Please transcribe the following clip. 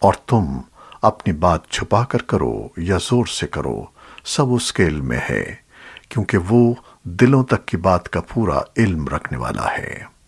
اور تم اپنی بات چھپا کر کرو یا زور سے کرو، سب اس کے علم میں ہے، کیونکہ وہ دلوں تک کی بات کا پورا علم رکھنے والا ہے۔